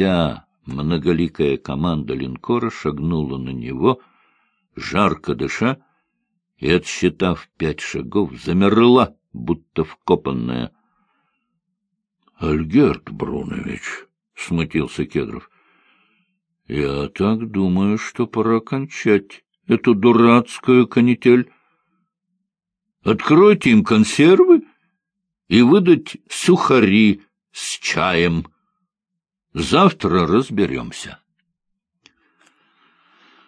Вся многоликая команда линкора шагнула на него, жарко дыша, и, отсчитав пять шагов, замерла, будто вкопанная. — Альгерт Брунович, — смутился Кедров, — я так думаю, что пора кончать эту дурацкую канитель. Откройте им консервы и выдать сухари с чаем. Завтра разберемся.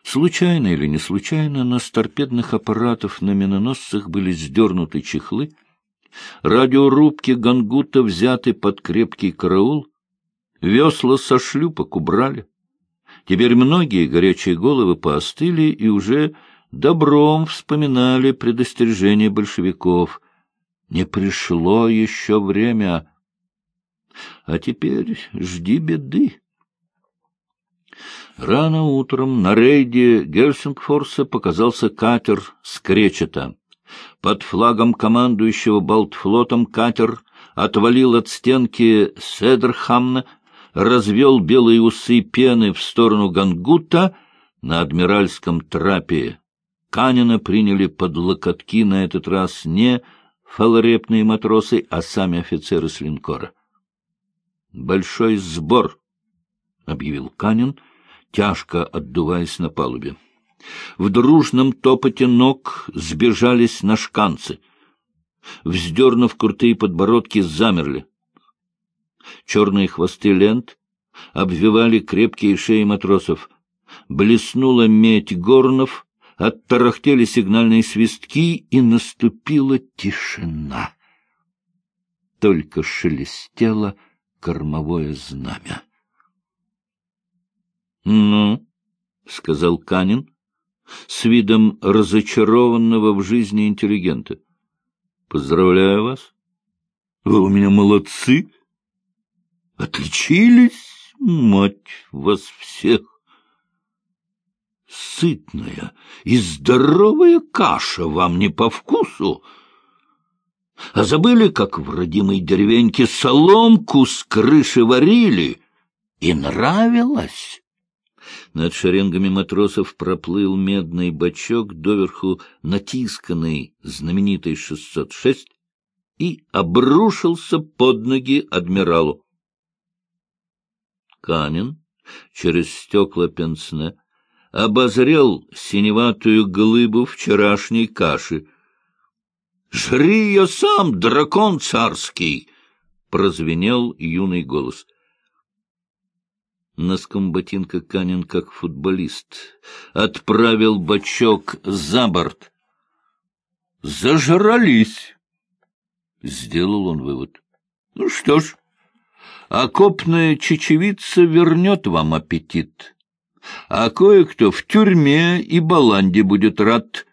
Случайно или не случайно, но с торпедных аппаратов на миноносцах были сдернуты чехлы, радиорубки гангута взяты под крепкий караул, весла со шлюпок убрали. Теперь многие горячие головы поостыли и уже добром вспоминали предостережение большевиков. Не пришло еще время. А теперь жди беды. Рано утром на рейде Гельсингфорса показался катер Скречета. Под флагом командующего Балтфлотом катер отвалил от стенки Седерхамна, развел белые усы пены в сторону Гангута на адмиральском трапе. Канина приняли под локотки на этот раз не фалорепные матросы, а сами офицеры с линкора. «Большой сбор», — объявил Канин, — тяжко отдуваясь на палубе. В дружном топоте ног сбежались на шканцы. Вздернув крутые подбородки, замерли. Черные хвосты лент обвивали крепкие шеи матросов. Блеснула медь горнов, оттарахтели сигнальные свистки, и наступила тишина. Только шелестело кормовое знамя. — Ну, — сказал Канин с видом разочарованного в жизни интеллигента. — Поздравляю вас. Вы у меня молодцы. Отличились, мать вас всех. Сытная и здоровая каша вам не по вкусу. А забыли, как в родимой деревеньке соломку с крыши варили, и нравилось? Над шеренгами матросов проплыл медный бачок, доверху натисканный знаменитый 606, и обрушился под ноги адмиралу. Канин через стекла пенсне обозрел синеватую глыбу вчерашней каши. — Жри ее сам, дракон царский! — прозвенел юный голос. Носком ботинка Канин, как футболист, отправил бачок за борт. «Зажрались!» — сделал он вывод. «Ну что ж, окопная чечевица вернет вам аппетит, а кое-кто в тюрьме и баланде будет рад».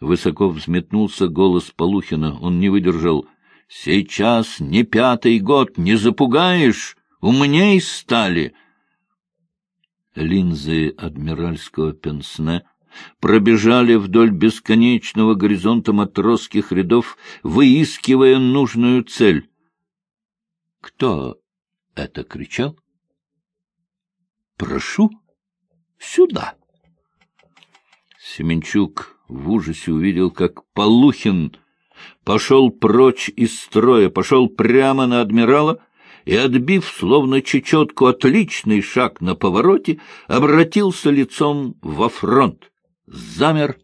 Высоко взметнулся голос Полухина. Он не выдержал. «Сейчас не пятый год, не запугаешь!» умней стали. Линзы адмиральского пенсне пробежали вдоль бесконечного горизонта матросских рядов, выискивая нужную цель. Кто это кричал? «Прошу, сюда!» Семенчук в ужасе увидел, как Полухин пошел прочь из строя, пошел прямо на адмирала, и, отбив словно чечетку отличный шаг на повороте, обратился лицом во фронт. Замер,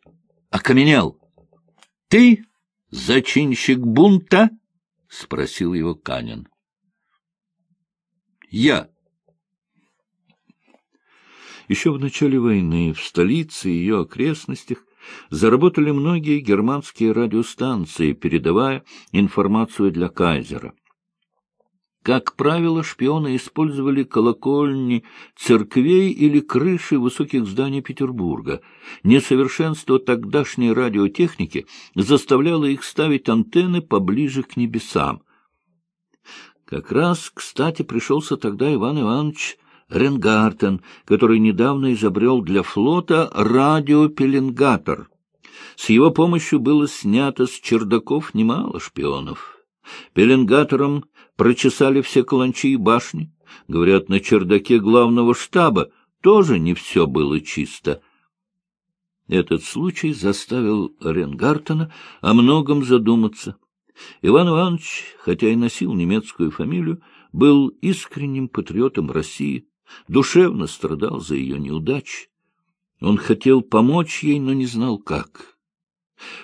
окаменел. — Ты зачинщик бунта? — спросил его Канин. — Я. Еще в начале войны в столице и ее окрестностях заработали многие германские радиостанции, передавая информацию для кайзера. Как правило, шпионы использовали колокольни церквей или крыши высоких зданий Петербурга. Несовершенство тогдашней радиотехники заставляло их ставить антенны поближе к небесам. Как раз, кстати, пришелся тогда Иван Иванович Ренгартен, который недавно изобрел для флота радиопеленгатор. С его помощью было снято с чердаков немало шпионов. Пеленгатором прочесали все каланчи и башни, Говорят, на чердаке главного штаба тоже не все было чисто. Этот случай заставил Ренгартена о многом задуматься. Иван Иванович, хотя и носил немецкую фамилию, был искренним патриотом России, душевно страдал за ее неудачи. Он хотел помочь ей, но не знал как.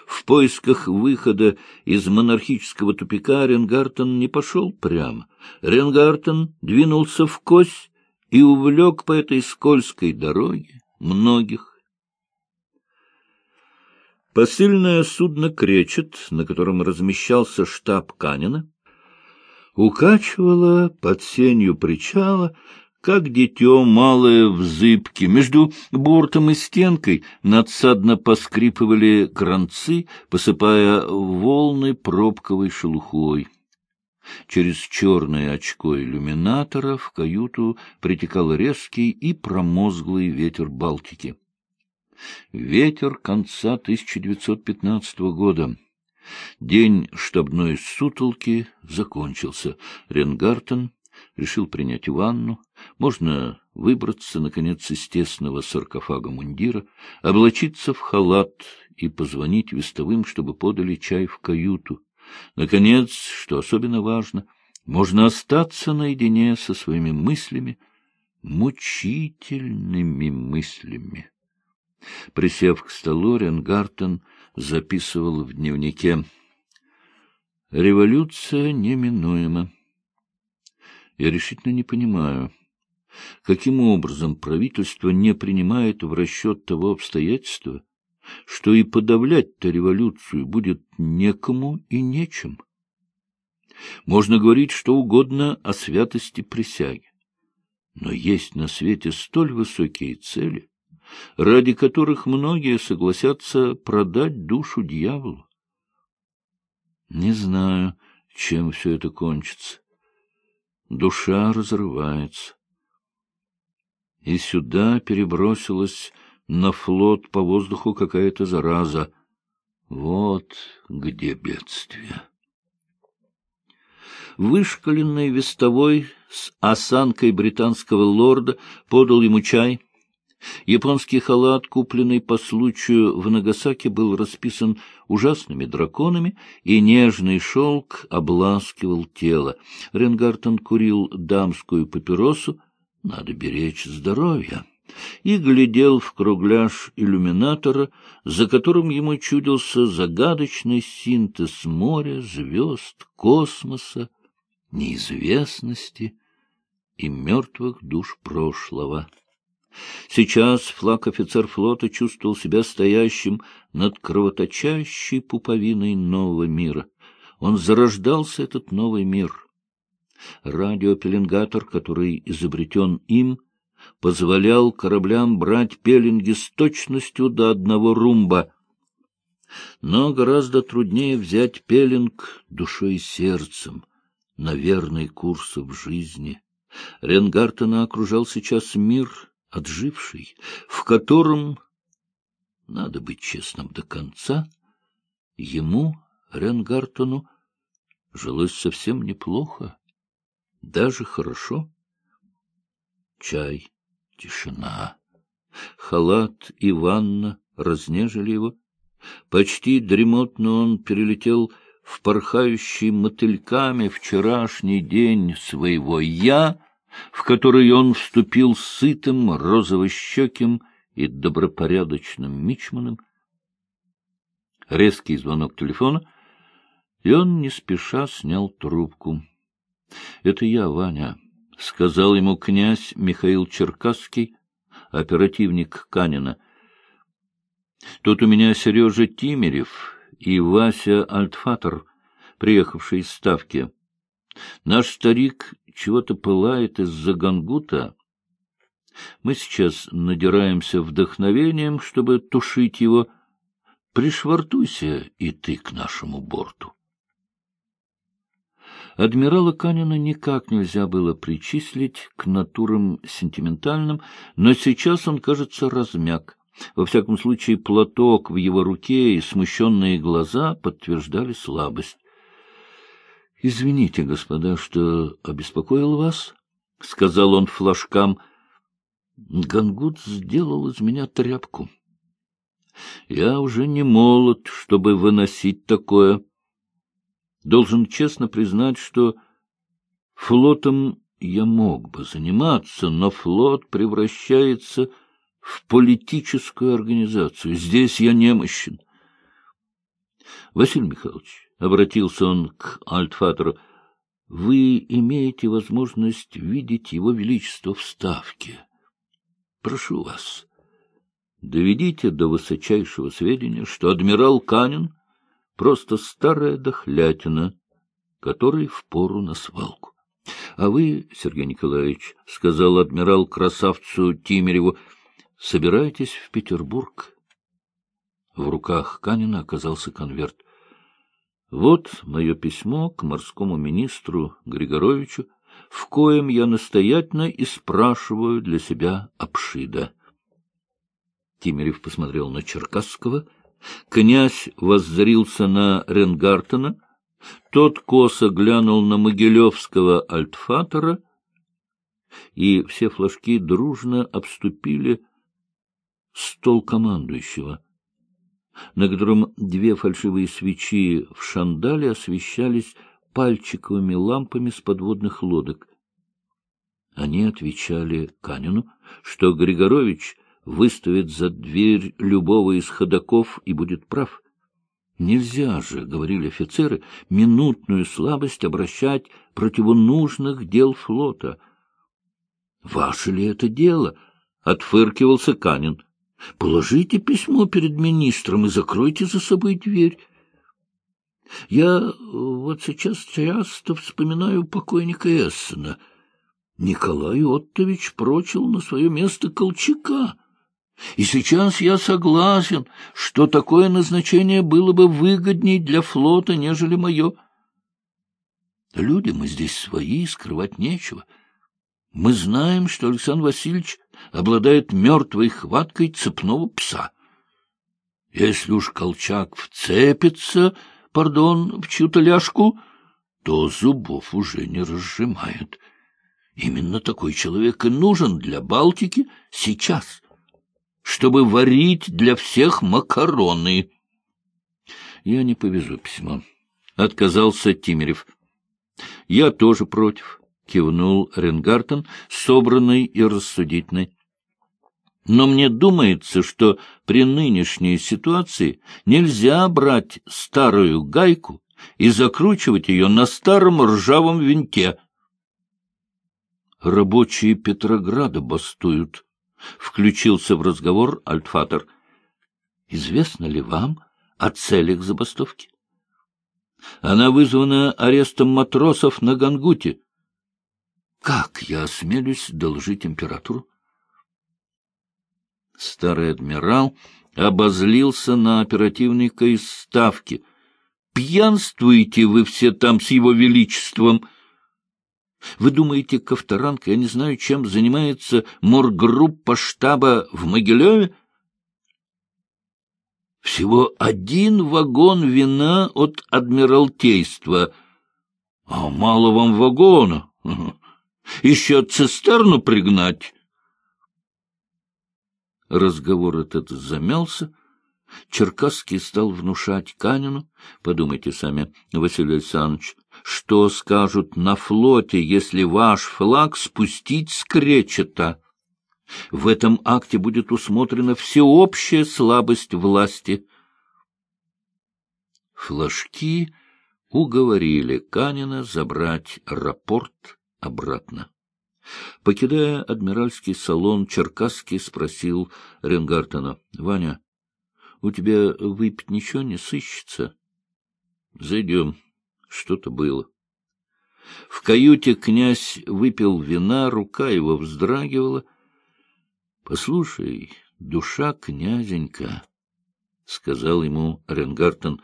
В поисках выхода из монархического тупика Ренгартен не пошел прямо. Ренгартен двинулся в кость и увлек по этой скользкой дороге многих. Посыльное судно «Кречет», на котором размещался штаб Канина, укачивало под сенью причала, как дитё малое в зыбке. Между бортом и стенкой надсадно поскрипывали кранцы, посыпая волны пробковой шелухой. Через черное очко иллюминатора в каюту притекал резкий и промозглый ветер Балтики. Ветер конца 1915 года. День штабной сутолки закончился. Ренгартен решил принять ванну. Можно выбраться, наконец, из тесного саркофага мундира, облачиться в халат и позвонить вестовым, чтобы подали чай в каюту. Наконец, что особенно важно, можно остаться наедине со своими мыслями, мучительными мыслями. Присев к столу, Ренгартен записывал в дневнике «Революция неминуема. Я решительно не понимаю, каким образом правительство не принимает в расчет того обстоятельства, что и подавлять-то революцию будет некому и нечем. Можно говорить что угодно о святости присяги, но есть на свете столь высокие цели, ради которых многие согласятся продать душу дьяволу. Не знаю, чем все это кончится. Душа разрывается. И сюда перебросилась на флот по воздуху какая-то зараза. Вот где бедствие. Вышкаленный вестовой с осанкой британского лорда подал ему чай — Японский халат, купленный по случаю в Нагасаки, был расписан ужасными драконами, и нежный шелк обласкивал тело. Ренгартен курил дамскую папиросу, надо беречь здоровье, и глядел в кругляш иллюминатора, за которым ему чудился загадочный синтез моря, звезд, космоса, неизвестности и мертвых душ прошлого. Сейчас флаг-офицер флота чувствовал себя стоящим над кровоточащей пуповиной нового мира. Он зарождался, этот новый мир. Радиопеленгатор, который изобретен им, позволял кораблям брать пеленги с точностью до одного румба. Но гораздо труднее взять пеленг душой и сердцем на верный курс в жизни. Ренгартена окружал сейчас мир — отживший, в котором, надо быть честным до конца, ему, Ренгартону, жилось совсем неплохо, даже хорошо. Чай, тишина, халат и ванна разнежили его. Почти дремотно он перелетел в порхающий мотыльками вчерашний день своего «я», в который он вступил сытым, розовощеким и добропорядочным мичманом. Резкий звонок телефона, и он не спеша снял трубку. — Это я, Ваня, — сказал ему князь Михаил Черкасский, оперативник Канина. — Тут у меня Сережа Тимирев и Вася Альтфатер, приехавшие из Ставки. Наш старик чего-то пылает из-за гангута. Мы сейчас надираемся вдохновением, чтобы тушить его. Пришвартуйся и ты к нашему борту. Адмирала Канина никак нельзя было причислить к натурам сентиментальным, но сейчас он, кажется, размяк. Во всяком случае, платок в его руке и смущенные глаза подтверждали слабость. — Извините, господа, что обеспокоил вас. — сказал он флажкам. Гангут сделал из меня тряпку. Я уже не молод, чтобы выносить такое. Должен честно признать, что флотом я мог бы заниматься, но флот превращается в политическую организацию. Здесь я немощен. Василий Михайлович, — обратился он к Альтфатору, — вы имеете возможность видеть его величество в Ставке. Прошу вас, доведите до высочайшего сведения, что адмирал Канин — просто старая дохлятина, которой впору на свалку. — А вы, Сергей Николаевич, — сказал адмирал красавцу Тимиреву, — собираетесь в Петербург? В руках Канина оказался конверт — вот мое письмо к морскому министру Григоровичу, в коем я настоятельно и спрашиваю для себя Апшида. Тимирев посмотрел на Черкасского. Князь воззрился на Ренгартена. Тот косо глянул на Могилевского альтфатора, и все флажки дружно обступили стол командующего на котором две фальшивые свечи в шандале освещались пальчиковыми лампами с подводных лодок. Они отвечали Канину, что Григорович выставит за дверь любого из ходоков и будет прав. Нельзя же, — говорили офицеры, — минутную слабость обращать против нужных дел флота. — Ваше ли это дело? — отфыркивался Канин. Положите письмо перед министром и закройте за собой дверь. Я вот сейчас часто вспоминаю покойника Эссена. Николай Оттович прочил на свое место Колчака. И сейчас я согласен, что такое назначение было бы выгодней для флота, нежели мое. Люди мы здесь свои, скрывать нечего. Мы знаем, что Александр Васильевич обладает мертвой хваткой цепного пса. Если уж Колчак вцепится, пардон, в чью-то ляжку, то зубов уже не разжимает. Именно такой человек и нужен для Балтики сейчас, чтобы варить для всех макароны. Я не повезу письмо. Отказался Тимирев. Я тоже против кивнул Ренгартен, собранный и рассудительный. Но мне думается, что при нынешней ситуации нельзя брать старую гайку и закручивать ее на старом ржавом винте. Рабочие Петрограда бастуют, — включился в разговор Альтфатер. Известно ли вам о целях забастовки? Она вызвана арестом матросов на Гангуте. Как я осмелюсь доложить императору? Старый адмирал обозлился на оперативника из Ставки. «Пьянствуете вы все там с его величеством!» Вы думаете, Ковторанг, я не знаю, чем занимается моргруппа штаба в Могилеве? Всего один вагон вина от Адмиралтейства. А мало вам вагона. Еще цистерну пригнать. Разговор этот замялся. Черкасский стал внушать Канину. Подумайте сами, Василий Александрович, что скажут на флоте, если ваш флаг спустить с кречета? В этом акте будет усмотрена всеобщая слабость власти. Флажки уговорили Канина забрать рапорт обратно. Покидая адмиральский салон, Черкасский спросил Ренгартена. — Ваня, у тебя выпить ничего не сыщется? — Зайдем. Что-то было. В каюте князь выпил вина, рука его вздрагивала. — Послушай, душа князенька, — сказал ему Ренгартен,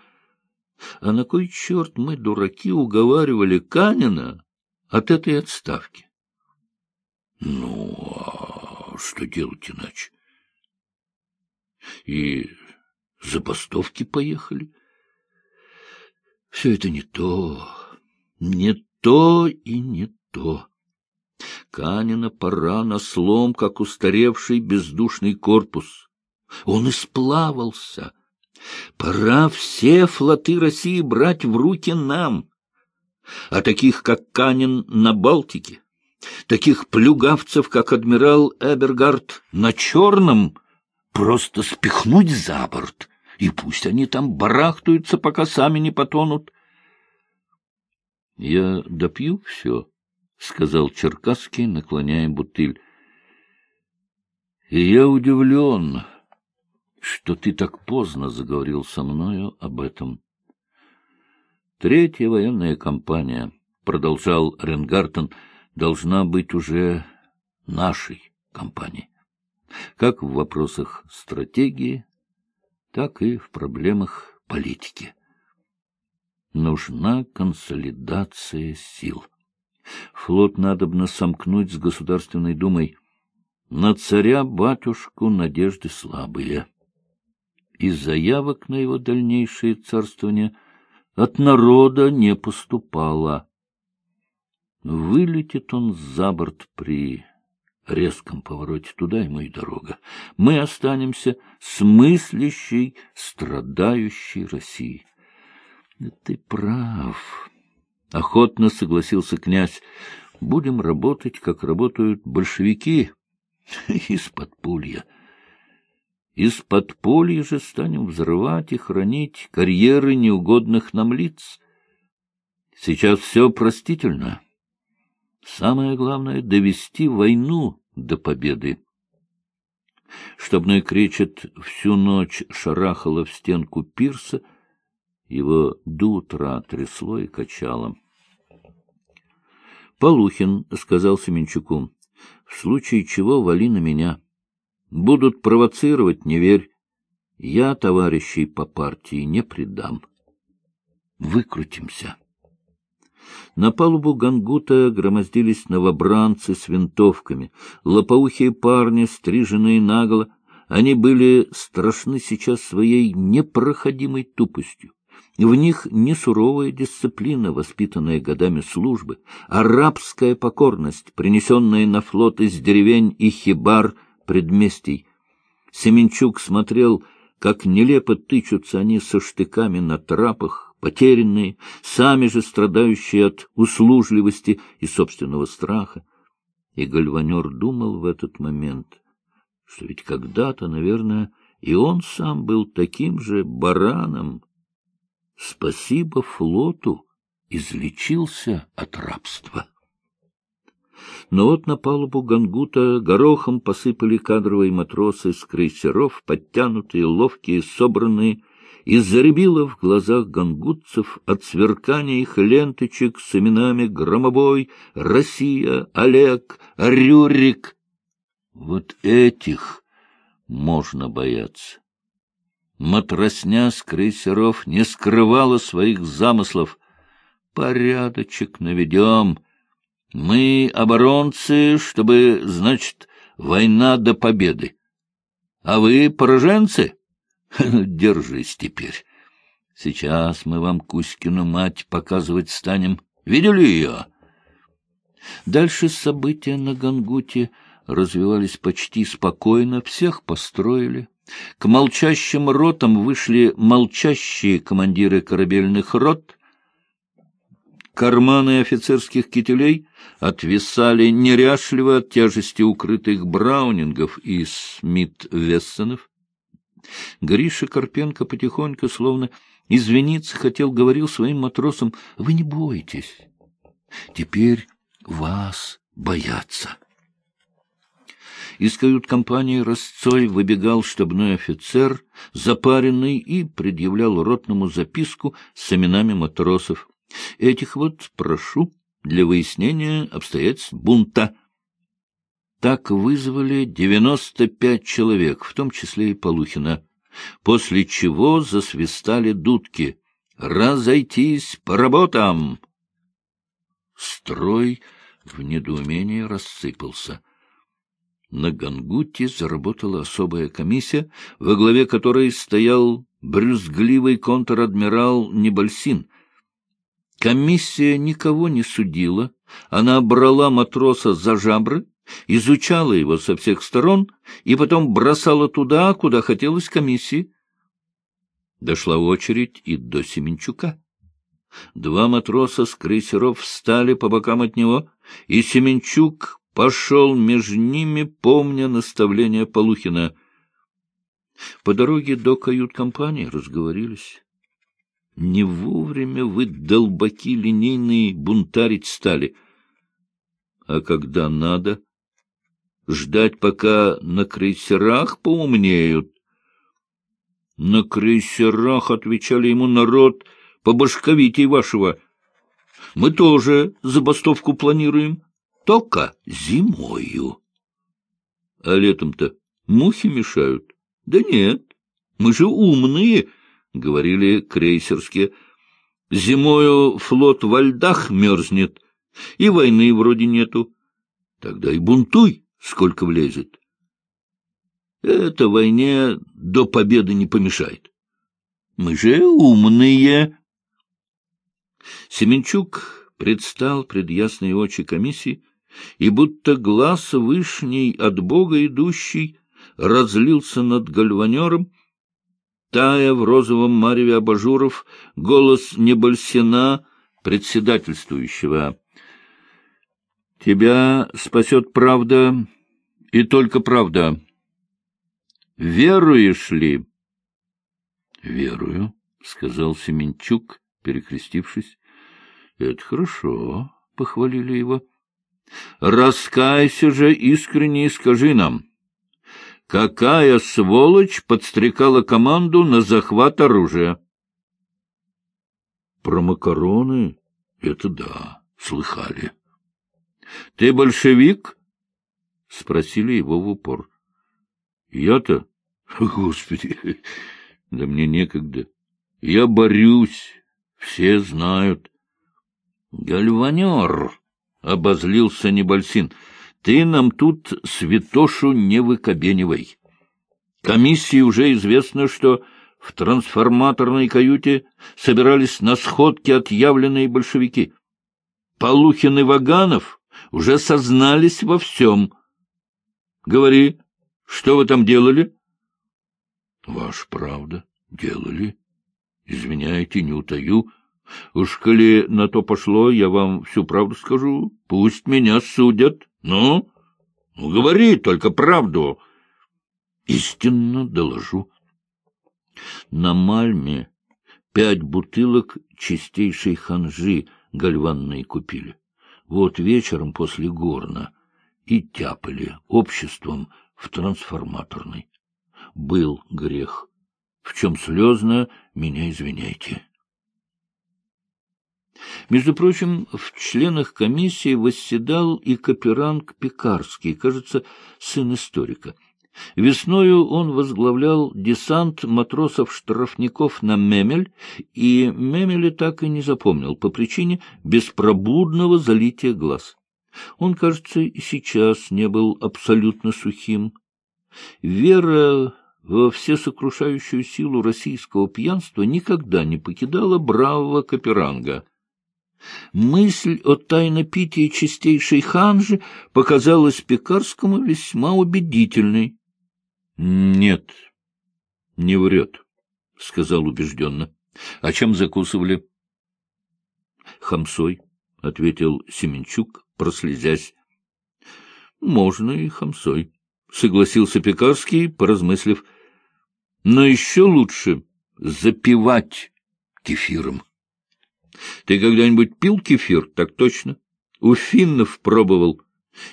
— а на кой черт мы, дураки, уговаривали Канина от этой отставки. Ну, а что делать иначе? И забастовки поехали. Все это не то, не то и не то. Канина пора на слом, как устаревший бездушный корпус. Он исплавался. Пора все флоты России брать в руки нам. А таких, как Канин на Балтике, таких плюгавцев, как адмирал Эбергард на Черном, просто спихнуть за борт, и пусть они там барахтаются, пока сами не потонут. — Я допью все, — сказал Черкасский, наклоняя бутыль. — И я удивлен, что ты так поздно заговорил со мною об этом. Третья военная кампания, — продолжал Ренгартен, — должна быть уже нашей кампанией. Как в вопросах стратегии, так и в проблемах политики нужна консолидация сил. Флот надобно сомкнуть с Государственной Думой. На царя-батюшку надежды слабые. И заявок на его дальнейшее царствование от народа не поступало. Вылетит он за борт при резком повороте туда ему и дорога. Мы останемся с мыслящей, страдающей Россией. — Ты прав. — охотно согласился князь. — Будем работать, как работают большевики. Из-под пулья. Из-под пулья же станем взрывать и хранить карьеры неугодных нам лиц. Сейчас все простительно. Самое главное — довести войну до победы. Штабной кречет всю ночь шарахало в стенку пирса — его до утра трясло и качало. Полухин сказал Семенчуку, — в случае чего вали на меня. Будут провоцировать, не верь. Я товарищей по партии не предам. Выкрутимся. На палубу гангута громоздились новобранцы с винтовками, лопоухие парни, стриженные наголо. Они были страшны сейчас своей непроходимой тупостью. В них не суровая дисциплина, воспитанная годами службы, а рабская покорность, принесенная на флот из деревень и хибар предместий. Семенчук смотрел, как нелепо тычутся они со штыками на трапах, потерянные, сами же страдающие от услужливости и собственного страха. И гальванер думал в этот момент, что ведь когда-то, наверное, и он сам был таким же бараном, Спасибо флоту, излечился от рабства. Но вот на палубу Гангута горохом посыпали кадровые матросы с крейсеров, подтянутые, ловкие, собранные, и заребило в глазах гангутцев от сверкания их ленточек с именами Громобой, Россия, Олег, Рюрик. Вот этих можно бояться. Матросня с крейсеров не скрывала своих замыслов. Порядочек наведем. Мы оборонцы, чтобы, значит, война до победы. А вы пораженцы? Держись теперь. Сейчас мы вам Кузькину мать показывать станем. Видели ее? Дальше события на Гангуте развивались почти спокойно, всех построили. К молчащим ротам вышли молчащие командиры корабельных рот. Карманы офицерских кителей отвисали неряшливо от тяжести укрытых браунингов и смит-вессонов. Гриша Карпенко потихоньку, словно извиниться хотел, говорил своим матросам, — Вы не бойтесь, теперь вас боятся. Из кают-компании Росцой выбегал штабной офицер, запаренный, и предъявлял ротному записку с именами матросов. Этих вот прошу для выяснения обстоятельств бунта. Так вызвали девяносто пять человек, в том числе и Полухина, после чего засвистали дудки. «Разойтись по работам!» Строй в недоумении рассыпался. На Гангуте заработала особая комиссия, во главе которой стоял брюзгливый контр-адмирал Небольсин. Комиссия никого не судила, Она брала матроса за жабры, изучала его со всех сторон и потом бросала туда, куда хотелось комиссии. Дошла очередь и до Семенчука. Два матроса с крейсеров встали по бокам от него, и Семенчук пошел между ними, помня наставление Полухина. По дороге до кают-компании разговорились. Не вовремя вы, долбаки линейные, бунтарить стали. А когда надо, ждать, пока на крейсерах поумнеют. На крейсерах, — отвечали ему народ, — побашковитей вашего. Мы тоже забастовку планируем, только зимою. А летом-то мухи мешают? Да нет, мы же умные, — говорили крейсерские. Зимою флот во льдах мерзнет, и войны вроде нету. Тогда и бунтуй, сколько влезет. Это войне до победы не помешает. Мы же умные. Семенчук предстал пред ясные очи комиссии, и будто глаз вышний от Бога идущий разлился над гальванером, тая в розовом мареве абажуров, голос Небольсина, председательствующего. «Тебя спасет правда и только правда». Веруешь ли? — Верую, — сказал Семенчук, перекрестившись. — Это хорошо, — похвалили его. — Раскайся же искренне и скажи нам, какая сволочь подстрекала команду на захват оружия? — Про макароны? Это да, слыхали. — Ты большевик? — спросили его в упор. — я-то, господи, да мне некогда. Я борюсь, все знают. Гальванер, — обозлился Небольсин, — ты нам тут святошу не выкобенивай. Комиссии уже известно, что в трансформаторной каюте собирались на сходке отъявленные большевики. Полухин и Ваганов уже сознались во всем. Говори, что вы там делали? — Ваша правда, делали. Извиняйте, не утаю. Уж коли на то пошло, я вам всю правду скажу. Пусть меня судят. Ну, ну говори только правду. Истинно доложу. На Мальме пять бутылок чистейшей ханжи гальванной купили. Вот вечером после горна и тяпали обществом в трансформаторной. Был грех. В чем слезно, меня извиняйте. Между прочим, в членах комиссии восседал и Каперанг Пекарский, кажется, сын историка. Весною он возглавлял десант матросов-штрафников на Мемель, и Мемели так и не запомнил по причине беспробудного залития глаз. Он, кажется, и сейчас не был абсолютно сухим. Вера во всесокрушающую силу российского пьянства никогда не покидала бравого Каперанга. Мысль о тайнопитии чистейшей ханжи показалась Пекарскому весьма убедительной. — Нет, не врет, — сказал убежденно. — А чем закусывали? — Хамсой, — ответил Семенчук, прослезясь. — Можно и хамсой, — согласился Пекарский, поразмыслив. — Но еще лучше запивать кефиром. Ты когда-нибудь пил кефир? Так точно. У финнов пробовал.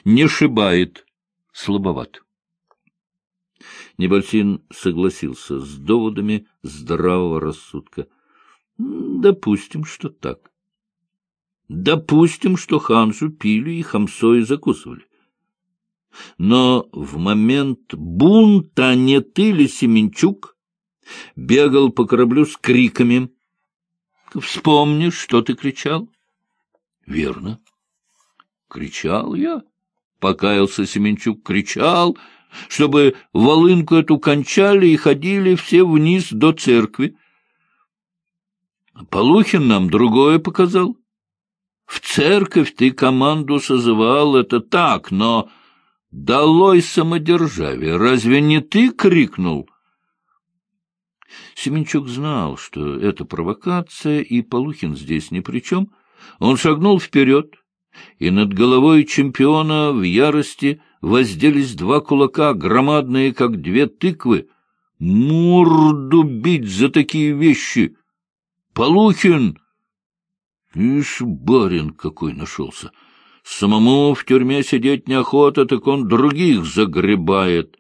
Не шибает. Слабоват. Небольсин согласился с доводами здравого рассудка. Допустим, что так. Допустим, что ханжу пили и хамсой закусывали. Но в момент бунта не ты ли, Семенчук, бегал по кораблю с криками. Вспомни, что ты кричал? — Верно. — Кричал я, — покаялся Семенчук, — кричал, чтобы волынку эту кончали и ходили все вниз до церкви. Полухин нам другое показал. В церковь ты команду созывал, это так, но... «Долой самодержавие! Разве не ты крикнул?» Семенчук знал, что это провокация, и Полухин здесь ни при чем. Он шагнул вперед, и над головой чемпиона в ярости возделись два кулака, громадные, как две тыквы. Морду бить за такие вещи! Полухин! Ишь, барин какой нашелся! Самому в тюрьме сидеть неохота, так он других загребает.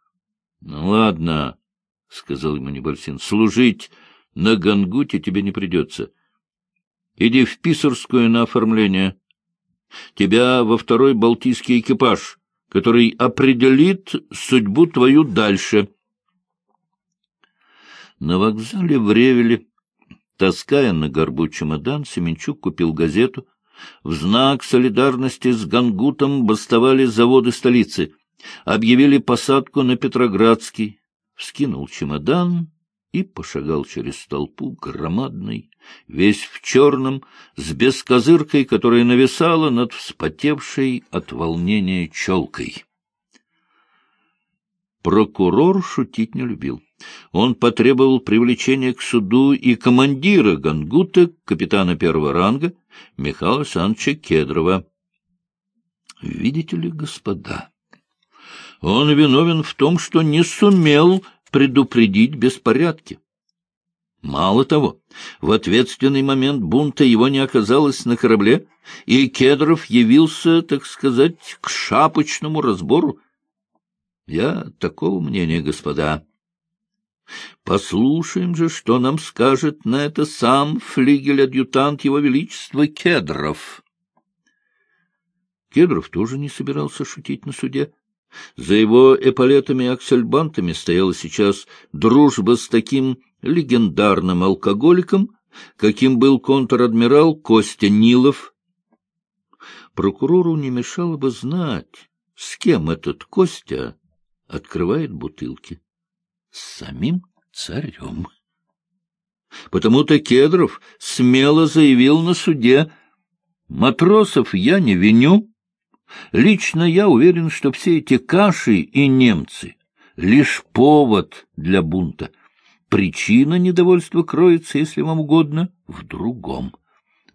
— Ну, ладно, — сказал ему Небольсин, — служить на Гангуте тебе не придется. Иди в Писарскую на оформление. Тебя во второй Балтийский экипаж, который определит судьбу твою дальше. На вокзале в Ревеле, таская на горбу чемодан, Семенчук купил газету — в знак солидарности с Гангутом бастовали заводы столицы. Объявили посадку на Петроградский. Вскинул чемодан и пошагал через толпу громадный, весь в черном, с бескозыркой, которая нависала над вспотевшей от волнения челкой. Прокурор шутить не любил. Он потребовал привлечения к суду и командира Гангута, капитана первого ранга, Михаила Александровича Кедрова. Видите ли, господа, он виновен в том, что не сумел предупредить беспорядки. Мало того, в ответственный момент бунта его не оказалось на корабле, и Кедров явился, так сказать, к шапочному разбору. Я такого мнения, господа. Послушаем же, что нам скажет на это сам флигель-адъютант Его Величества Кедров. Кедров тоже не собирался шутить на суде. За его эполетами и аксельбантами стояла сейчас дружба с таким легендарным алкоголиком, каким был контр-адмирал Костя Нилов. Прокурору не мешало бы знать, с кем этот Костя открывает бутылки с самим царем. Потому-то Кедров смело заявил на суде, «Матросов я не виню. Лично я уверен, что все эти каши и немцы — лишь повод для бунта. Причина недовольства кроется, если вам угодно, в другом.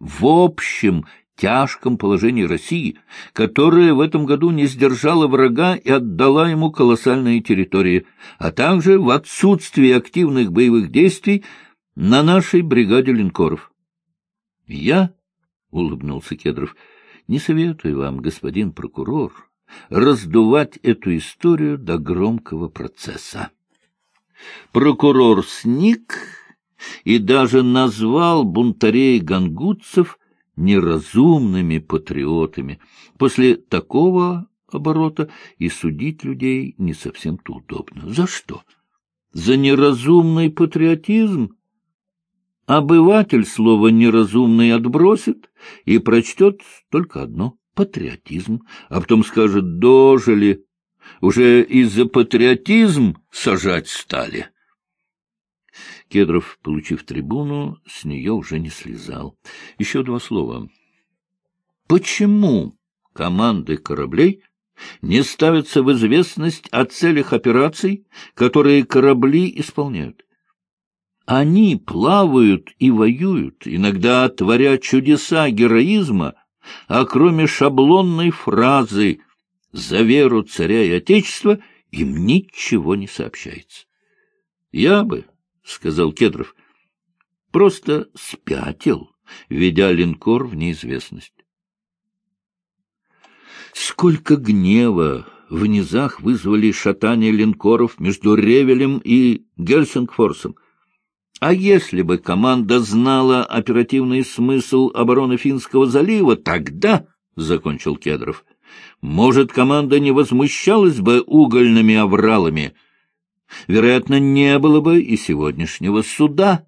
В общем, тяжком положении России, которая в этом году не сдержала врага и отдала ему колоссальные территории, а также в отсутствии активных боевых действий на нашей бригаде линкоров. — Я, — улыбнулся Кедров, — не советую вам, господин прокурор, раздувать эту историю до громкого процесса. Прокурор сник и даже назвал бунтарей-гангутцев неразумными патриотами. После такого оборота и судить людей не совсем-то удобно. За что? За неразумный патриотизм? Обыватель слово «неразумный» отбросит и прочтет только одно — патриотизм, а потом скажет «дожили». Уже из-за патриотизм сажать стали. Кедров, получив трибуну, с нее уже не слезал. Еще два слова. Почему команды кораблей не ставятся в известность о целях операций, которые корабли исполняют? Они плавают и воюют, иногда творя чудеса героизма, а кроме шаблонной фразы «за веру царя и отечества» им ничего не сообщается. Я бы — сказал Кедров. — Просто спятил, ведя линкор в неизвестность. Сколько гнева в низах вызвали шатания линкоров между Ревелем и Гельсингфорсом. А если бы команда знала оперативный смысл обороны Финского залива, тогда, — закончил Кедров, — может, команда не возмущалась бы угольными авралами, — вероятно, не было бы и сегодняшнего суда.